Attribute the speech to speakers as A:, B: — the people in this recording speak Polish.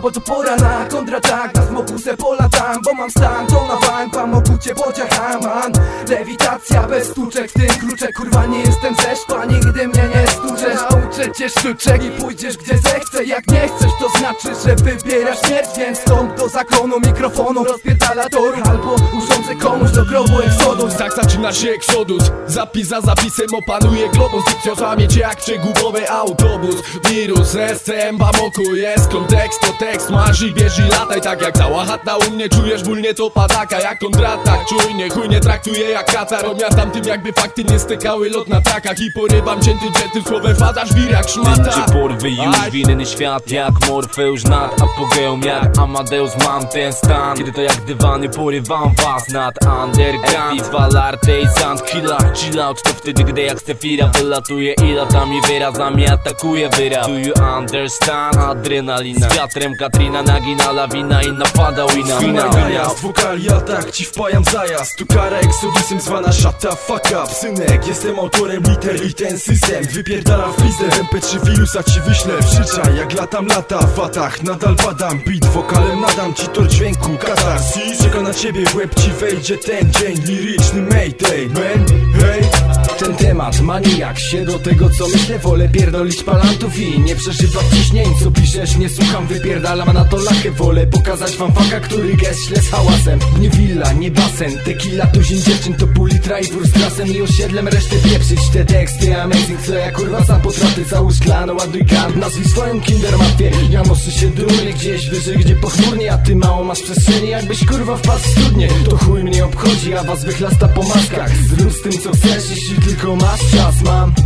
A: bo to pora na kontratak? Na smoku se polatam, bo mam stan To na bank, pamoku cię pociach, man Lewitacja bez sztuczek, w tym kluczek Kurwa nie jestem ze nigdy mnie nie stuczesz Nauczę cię sztuczek i pójdziesz gdzie zechcę. Jak nie chcesz to znaczy, że wybierasz śmierć Więc stąd do zakonu mikrofonu Rozpierdala tor. Albo urządzę komuś do grobu eksodus
B: Tak zaczyna się eksodus. Zapis za zapisem opanuje globus. Dykcja złamie cię jak przegubowy autobus. Wirus, SCM, bamoku jest kontekst To tekst, masz i bierz i lataj Tak jak cała chata u mnie. Czujesz ból nie to padaka Jak kontratak, czujnie, chuj nie traktuję jak katar Omiatam tym jakby fakty nie stykały lot na trakach. I porywam cięty jetym słowem wpadasz wir jak szmata.
C: Czy porwy już
B: Aj.
C: w inny świat Jak Morfeusz nad apogeum Jak Amadeus mam ten stan. Kiedy to jak dywany porywam was nad underground Valarte i Sand Killer Chill out to wtedy gdy jak Sefira Wylatuje i latami wyrazami atakuje wyraz. Do you understand? Adrenalina. Z wiatrem Katrina nagina lawina i napada wina.
D: Finał najazd, wokali atak, ci wpajam zajazd. Tu kara eksodusem zwana shut fuck up. Synek, jestem autorem liter i ten system. Wypierdalam w pizdę, MP3 wirusa ci wyślę. Przyczaj, jak latam lata w watach. Nadal badam, beat wokalem nadam ci tor dźwięku Katarsis, na ciebie w łeb ci wejdzie ten dzień. Liryczny mayday, man, hej
A: Ten temat. Maniak się do tego co myślę. Wolę pierdolić palantów i nie przeżywać ciśnień Co piszesz nie słucham, wypierdalam na to lachę. Wolę pokazać wam faka, który gest śle z hałasem. Nie willa, nie basen, tequila, tuzin dziewczyn To pół litra i wór z trasem. I osiedlem resztę pieprzyć. Te teksty amazing, co ja kurwa sam potrafię Załóż klan, ładuj kamp, nazwij swoją kinder matwie Ja noszę się dumnie gdzieś wyżej, gdzie pochmurnie. A ty mało masz przestrzeni, jakbyś kurwa wpadł w studnie. To chuj mnie obchodzi, a was wychlasta po maskach. Zrób z tym co chcesz, jeśli tylko masz czas Mam